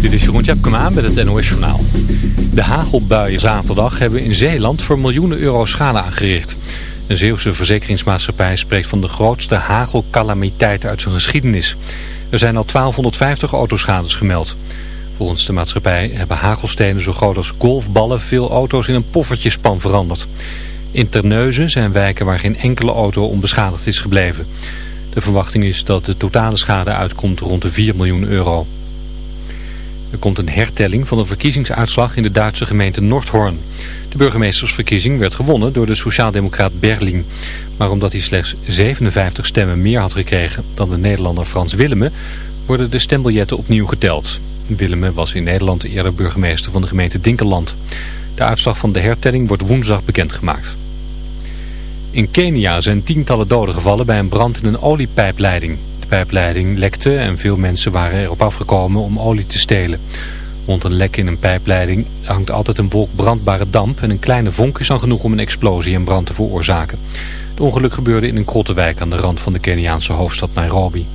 Dit is Jeroen Tjepkema met het NOS Journaal. De hagelbuien zaterdag hebben in Zeeland voor miljoenen euro schade aangericht. Een Zeeuwse verzekeringsmaatschappij spreekt van de grootste hagelcalamiteit uit zijn geschiedenis. Er zijn al 1250 autoschades gemeld. Volgens de maatschappij hebben hagelstenen zo groot als golfballen veel auto's in een poffertjespan veranderd. In Terneuzen zijn wijken waar geen enkele auto onbeschadigd is gebleven. De verwachting is dat de totale schade uitkomt rond de 4 miljoen euro. Er komt een hertelling van de verkiezingsuitslag in de Duitse gemeente Nordhorn. De burgemeestersverkiezing werd gewonnen door de sociaaldemocraat Berling. Maar omdat hij slechts 57 stemmen meer had gekregen dan de Nederlander Frans Willemme... worden de stembiljetten opnieuw geteld. Willemme was in Nederland eerder burgemeester van de gemeente Dinkeland. De uitslag van de hertelling wordt woensdag bekendgemaakt. In Kenia zijn tientallen doden gevallen bij een brand in een oliepijpleiding. Pijpleiding lekte en veel mensen waren erop afgekomen om olie te stelen. Rond een lek in een pijpleiding hangt altijd een wolk brandbare damp en een kleine vonk is dan genoeg om een explosie en brand te veroorzaken. Het ongeluk gebeurde in een krottenwijk aan de rand van de Keniaanse hoofdstad Nairobi.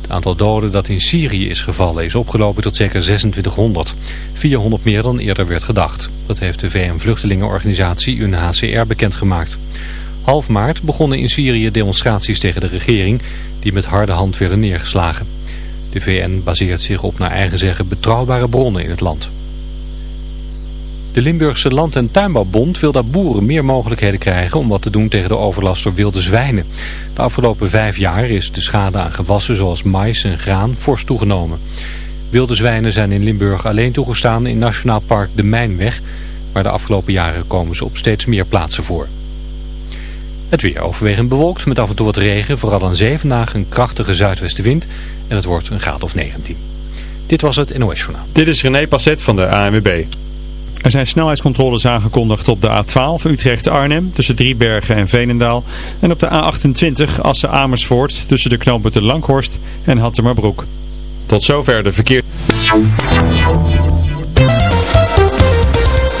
Het aantal doden dat in Syrië is gevallen is opgelopen tot zeker 2600. 400 meer dan eerder werd gedacht. Dat heeft de VN-vluchtelingenorganisatie UNHCR bekendgemaakt. Half maart begonnen in Syrië demonstraties tegen de regering die met harde hand werden neergeslagen. De VN baseert zich op naar eigen zeggen betrouwbare bronnen in het land. De Limburgse Land- en Tuinbouwbond wil dat boeren meer mogelijkheden krijgen om wat te doen tegen de overlast door wilde zwijnen. De afgelopen vijf jaar is de schade aan gewassen zoals mais en graan fors toegenomen. Wilde zwijnen zijn in Limburg alleen toegestaan in Nationaal Park de Mijnweg, maar de afgelopen jaren komen ze op steeds meer plaatsen voor. Het weer overwegend bewolkt met af en toe wat regen, vooral aan zee vandaag een krachtige zuidwestenwind en het wordt een graad of 19. Dit was het NOS Journaal. Dit is René Passet van de ANWB. Er zijn snelheidscontroles aangekondigd op de A12 Utrecht-Arnhem tussen Driebergen en Veenendaal. En op de A28 Assen-Amersfoort tussen de knooppunten Langhorst en Hattemerbroek. Tot zover de verkeer.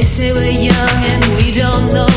They say we're young and we don't know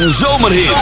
een zomerhit.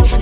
Me.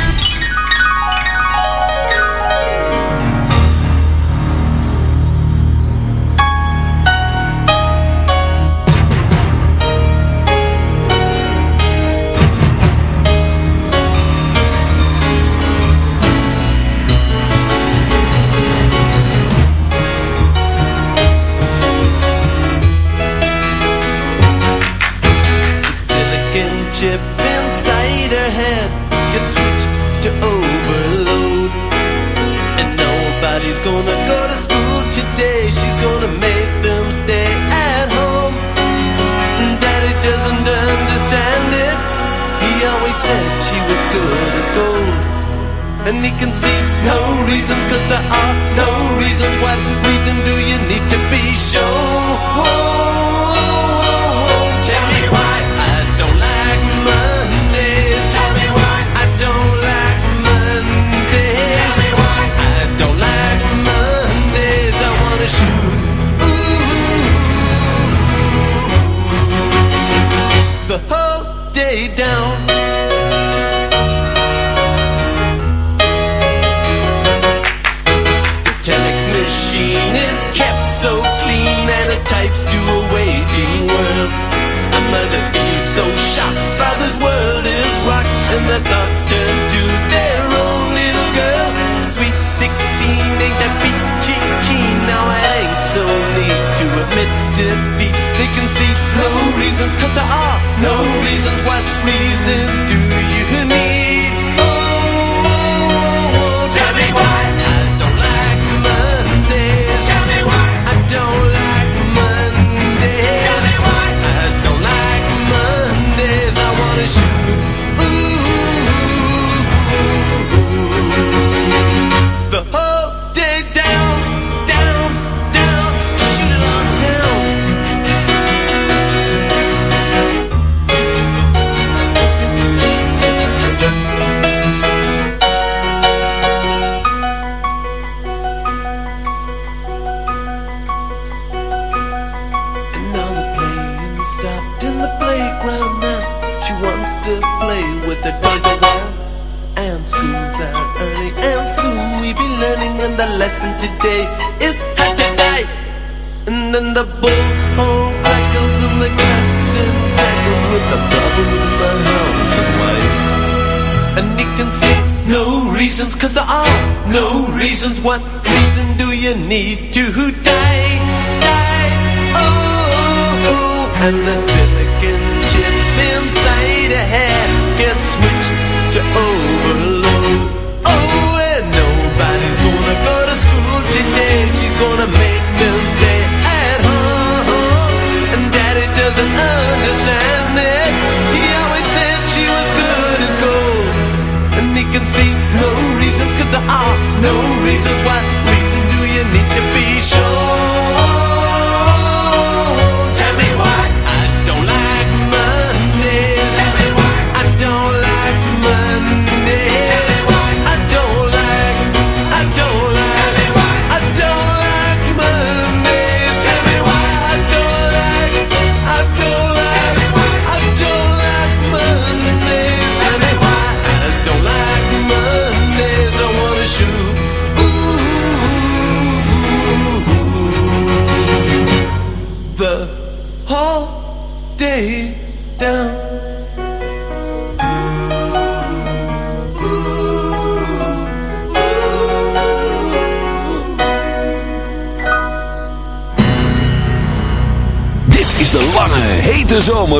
today, it's hot today. And then the bullhorn crackles and the captain tackles with the problems of the house and wife. And he can see no reasons, cause there are no reasons. What reason do you need to die? Die, oh, oh, oh. and the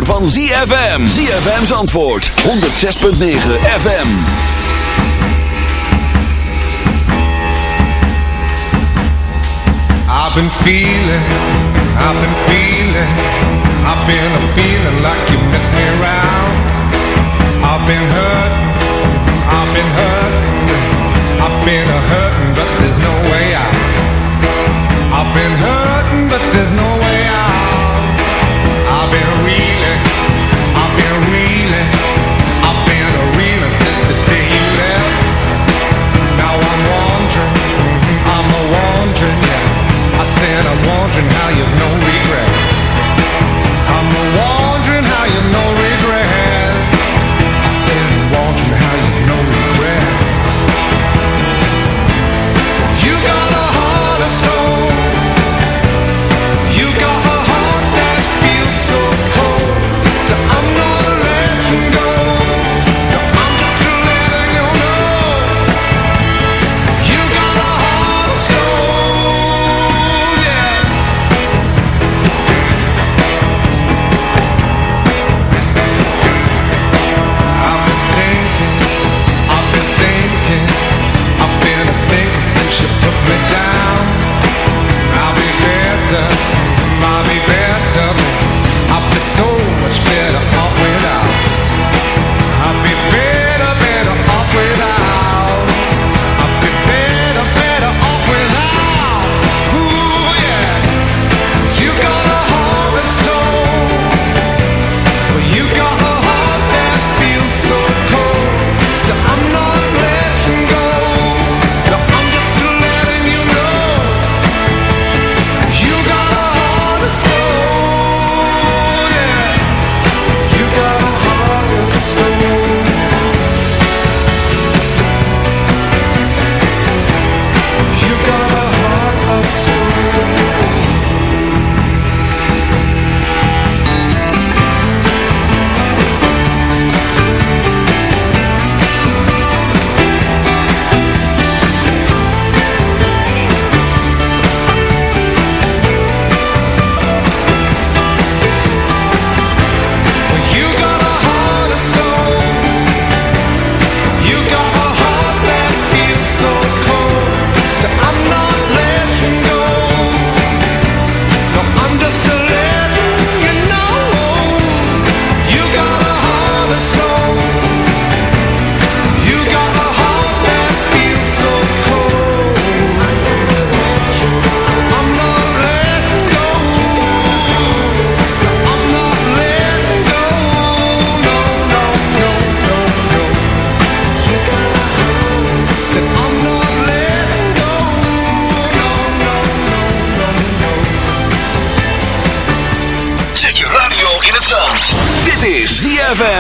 zomer van ZFM. ZFM's antwoord. 106.9 FM. I've been feeling, I've been feeling, I've been a feeling like you miss me around. I've been hurt, I've been hurt, I've been a hurting, but there's no way out. I've been hurt but there's no way out. I've been. wondering how you've known.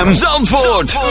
ZFM Zandvoort.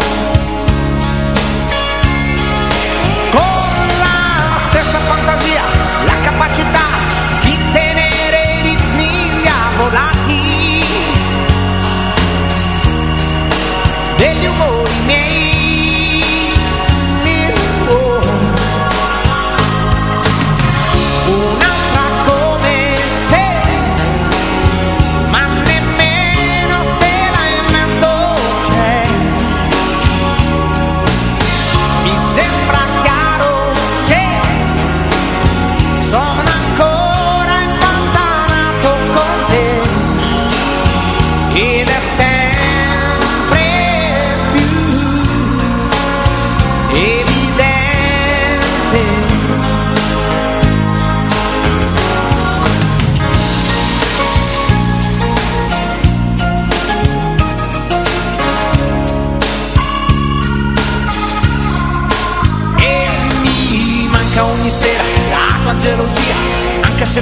che se